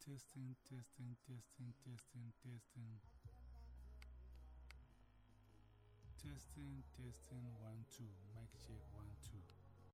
Testing, testing, testing, testing, testing. Testing, testing, one, two.